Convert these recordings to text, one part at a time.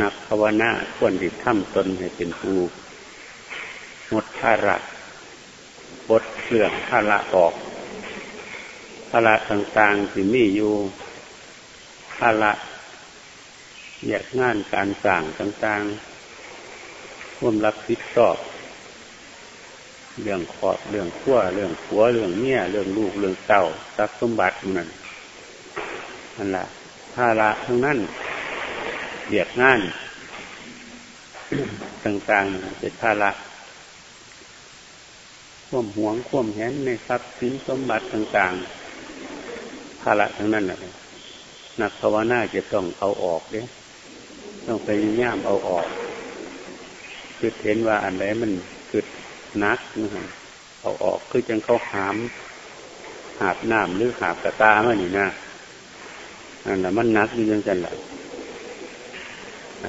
นักภาวนาควรที่ทำตนให้เป็นผู้หมดภาระบดเรื่องภาระออกภาระต่างๆที่มีอยู่ภาระแยกงานการสั่งต่างๆร่วมรับผิดชอบ เรื่องขอบเรื่องขั้วเรื่องผัวเรื่องเมียเรื่องลูกเรื่องเต่าทรัพย์สมบัตินั่นนั่นแหละภาระทั้งนั้น เบียกงานต่างๆเป็นภาระข่วมหวงข่วมแหนในทรัพย์สินสมบัติต่างๆ ภาระทั้งนั้นแหละนักภาวนาจะต้องเอาออกเนี่ยต้องไปย่ามเอาออกคือเห็นว่าอันไหนมันคือนักนะเอาออกคือจังเขาหาม หาบน้ำหรือหาบกระตามานี่นะอันนั้นมันนักอยู่ยังกันแหละ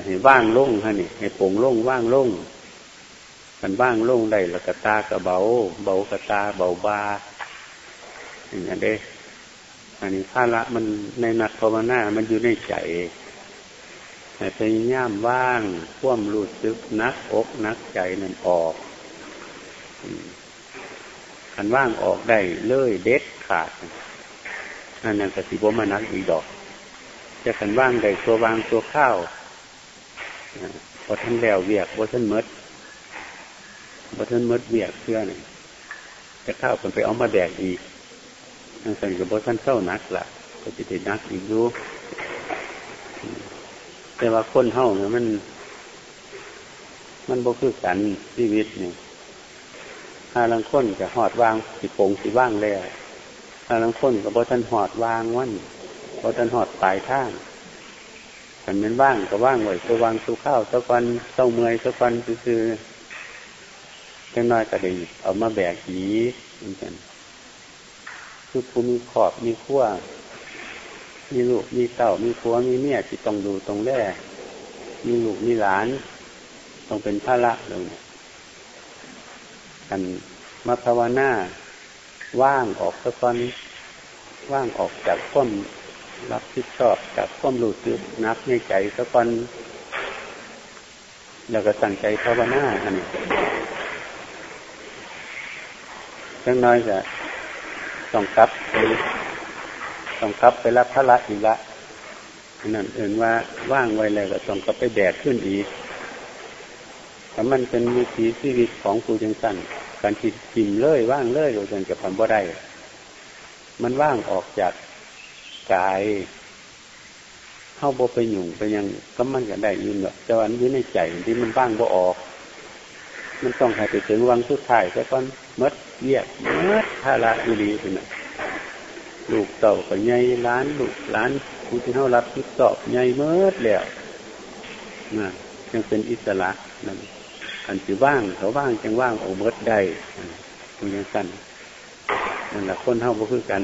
ให้ว่างลงฮะนี่ให้โป่งลงว่างลงมันว่างลงได้แล้วกระตากระเบา เบากระตาเบาบาอย่างนี้เด้อันนี้ภาระมันในนักภาวนา มันอยู่ในใจให้พยายามว่างพ่วมรู้สึกนักอกนักใจนั่นออกขันว่างออกได้เลยเด็ดขาดนั่นนั่นกสิบมานักอีดอก จะขันว่างได้ตัววางตัวข้าว พอท่านแล้วเวียกพอท่านมดพอท่านมดเวียกเพื่อนี่จะข้าวคนไปเอามาแดกอีกนั่นสั่กับพอท่านเศร้านักละก็จะติดนักอีกรู้แต่ว่าคนเท่าเนี่ยมัน มันบ่คือกันชีวิตนี่ถ้าลังค้นจะหอดวางสิโปงสิว่างแล้วถ้าลังค้นกับบ่ท่านหอดวางวันบ่ท่านหอดปลายทาง ขันเป็นว่างก็ว่างไว้ตัวางสุข้าวตะวันเต้าเมื่อยตะวันคือเล็กน้อยก็ดีเอามาแบกหีเหมือนกันคือผู้มีขอบมีขั้วมีลูกมีเต่ามีผัวมีเมียที่ต้องดูตรงแรกมีลูกมีหลาน ต้องเป็นพระละเลยกันมาภาวนาว่างออกตะวันว่างออกจากความ รับผิดชอบจากความรู้สึกนักในใจสะก่อนแล้วก็ตั้งใจภาวนาอันนี้จังน้อยจะต้องกลับไปต้องกลับไปรับพระละอีกละนั่นเอื่นว่าว่างไว้เลยก็ต้องกลับไปแบกขึ้นอีกแต่มันเป็นวิถีชีวิตของครูจังสันการจิตจิมเลยว่างเลยโดยการกับทำบ่ได้ มันว่างออกจาก กายเข้าบ่ไปหยุ่งไปยังก็มันก็ได้ยินแบบแต่วันนี้ในใจที่มันบ้างบ่ออก มันต้องให้ไปถึงวังสุดท้ายแต่ก่อนมดเยียกมดภาระอุลีเป็นลูกเต่ากับใหญ่ล้านลูกล้านผู้ที่เขารับทิดสอบใหญ่เมื่อแล้วนะยังเป็นอิสระนั่นอันที่ว่างเขาว่างจังว่างโอเมิดได้คุณยังสั้นนั่นแหละคนเท่าบ่คือกัน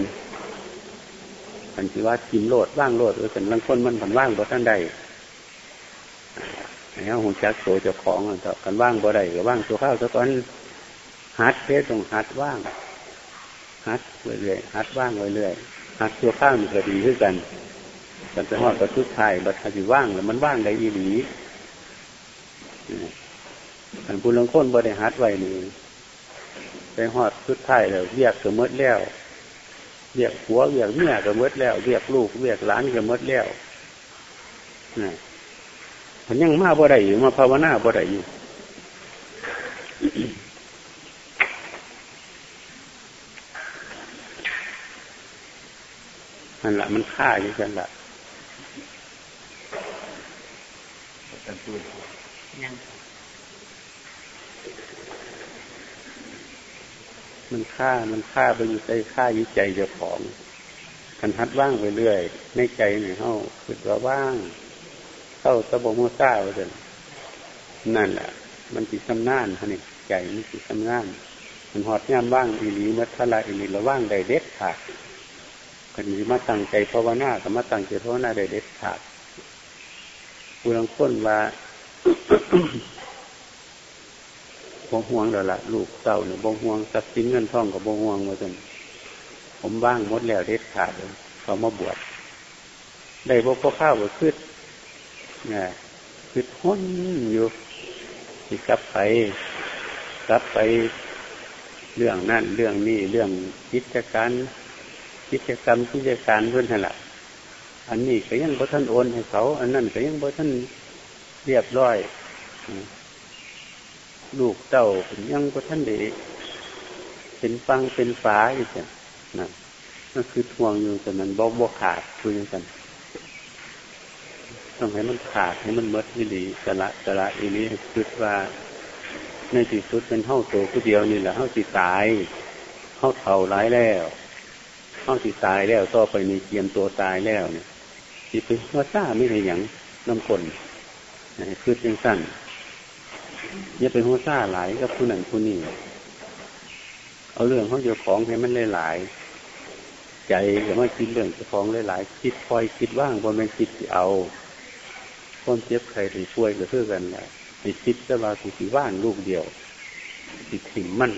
อันที่ว่ากินโลดว่างโลดเออเป็นลังคนมันผันว่างบ่ท่านใดแล้วหุ่นจักโตเจ้าของกันว่างบ่ได้ก็ว่างตัวข้าวตัวตอนหัดเพศตรงหัดว่างหัดเรื่อยๆหัดว่างเรื่อยๆหัดตัวข้าวมันก็ดีขึ้นกันแต่จะหอดประทุษไทยบัดทันว่างแล้วมันว่างได้อีหลีอันผู้ลังคนบ่ได้หัดไว้นี่ไปหอดทุดไทยแล้วเรียกเสมอแล้ว เรียกผัวเรียกเมียก็มดแล้ว เรียกลูกเรียกหลานก็มดแล้วนะมันยังมาบ่ได้อยู่มาภาวนาบ่ได้อยู่นั่นแหละมันฆ่าอยู่กันละยัง มันฆ่ามันฆ่าไปอยู่ใจฆ่าอยู่ใจเจ้าของกันทัดว่างไปเรื่อย ในใจหนึ่งเข้าคือว่าว่างเข้าตะบมือซ่าไปเลยนั่นแหละมันติดสำนานฮะนี่ใจมันติดสำนานมันหอดย่ำว่างอีหลีมัทลาอีหลีละว่างได้เด็ดขาดกันนี้มาตั้งใจภาวนากับมาตั้งใจภาวนาได้เด็ดขาดผู้ลังค้นว่า บ่ห่วงแล้วล่ะลูกเต่าเนี่ยบ่ห่วงทรัพย์สินเงินทองกับบ่ห่วงมาจนผมว่างหมดแล้วเด็ดขาดเลยเขามาบวชได้บ่พอข้าวบ่ขึ้นเนี่ยคือท้นอยู่ที่กลับไปกลับไปเรื่องนั่นเรื่องนี้เรื่องกิจการกิจกรรมกิจการเพื่อนนั่นแหละอันนี้ก็ยังบ่ท่านโอนให้เขา อันนั้นก็ยังบ่ท่านเรียบร้อย ลูกเต้ายังบ่ท่านเดเป็นฟังเป็นฝาอีกอะนั่นนั่นคือทวงอยู่แต่มันบ่บ่ขาดคุยกันต้องให้มันขาดให้มันมดวิลีสละสละอีนี้คิดว่าในที่สุดเป็นเท่าโตผู้เดียวนี่แหละเท่าสิตายเท่าเท่าร้ายแล้วเท่าสิตายแล้วต่อไปมีเกียมตัวตายแล้วเนี่ยสิเป็นว่าซ่าไม่ใช่หยังน้ำกลนคือเป็นสั้น อย่าเป็นหัวซ่าหลายกับผู้นั้นผู้นี้เอาเรื่องเขาเจ้าของให้มันหลายใจอย่ามาคิดเรื่องเจ้าของหลายคิดคอยคิดว่างบนเป็นคิดเอาคนเจ็บใครถึงช่วยก็เพื่อกันแหละติคิดจะว่าสิสิว่างลูกเดียวติดถิ่มมัน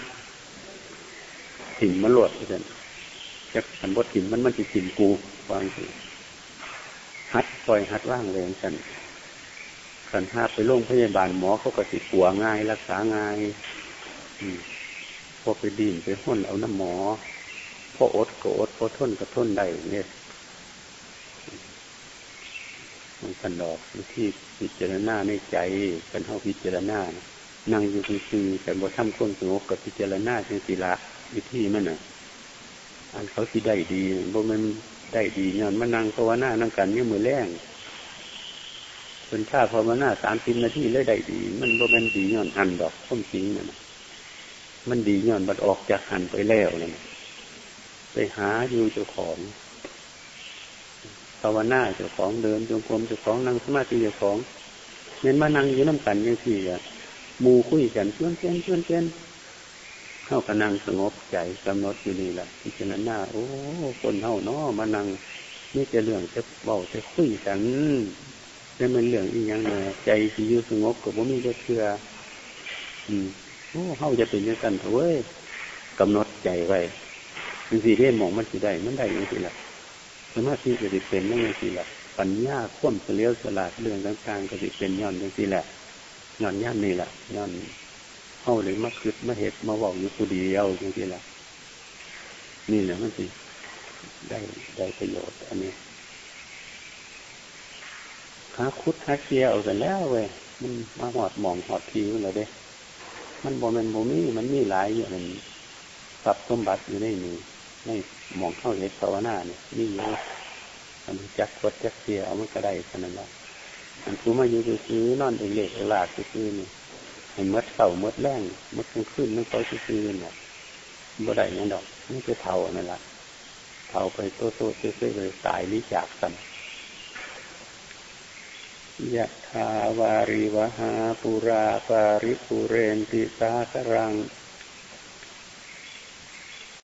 ถิ่มมันหลดกันจะขันบดถิ่มมันมันติถิ่มกูวางสิฮัดคอยฮัดว่างแรงกัน ขันห้าไปโรงพยาบาลหมอเขาก็ติดปัวง่าย รักษาง่ายพอไปดินไปห้นเอาน้ำหมอพออดก็อดพอทนก็ทนได้เนี่ยมันกันดอกที่พิจารณาในใจกันเท่าพิจารณานั่งอยู่คือแต่บ่ทำคนสงบกับพิจารณาเป็นศิละวิธีมันอะ อันเขาที่ได้ดีบ่มันได้ดีเนี่ยมันนั่งภาวนานั่งกันเนี่ยมือแรง เป็นชาภาวนาสามสิบนาทีเลยได้ดี มันบ่มันดีย้อนหันดอกข้มจริงน่ะมันดีย้อนบัดออกจากหันไปแล้วเลยไปหาอยู่เจ้าของภาวนาเจ้าของเดินจงกรมเจ้าของนั่งสมาธิเจ้าของเน้นมานั่งอยู่น้ำกันยังสี่อะมูคุยกันเพื่อนเพื่อนเพื่อนเพื่อนเข้ากับนั่งสงบใจกำหนดอยู่นี่แหละพิจารณาโอ้คนเท่านาะมานั่งนี่จะเรื่องจะเบาจะคุยกัน นี่มันเรื่องอีกอย่างไงใจที่อยู่สงบกับว่ามีจะเชื่ออืมโอ้เข้าจะเป็นยังกันเถอะเว้ยกำหนดใจไว้บางทีเรียนมองมันสิได้มันได้ยังสิละสมาธิก็สิเป็นยังสิละปัญญาคว่ำเสลียวสลาดเรื่องต่างๆก็สิเป็นย้อนยังสิละย้อนย่านนี่แหละย้อนเข้าหรือมาคืดมาเห็ดมาบอกอยู่ผู้เดียวยังสิละนี่แหละมันสิได้ได้ประโยชน์อันนี้ หาคุดหาเคียเอากันแล้วเว้ยมันมาหอดหมองหอดทีมันเลยเด้ มันบ่เป็นบ่มีมันมีหลายอย่างนี้ทรัพย์สมบัติอยู่ในนี้ในมองเข้าเห็ดภาวนาเนี่ยนี่อยู่อันจักวัดจักเสียเอามันก็ได้ขนาดนั้นอันคูมาอยู่ซื้อนอนเอกเล็กหลากซื้อนี่เห็นมัดเข่ามัดแรงมัดกลางคืนมันก็ซื้อเนี่ยบ่ได้ยังดอกนี่คือเท่านั่นแหละเท่าไปโตโตซื้อเลยตายนิจากกัน ยะถาวาริวหาปุราปาริปุเรนติสาครัง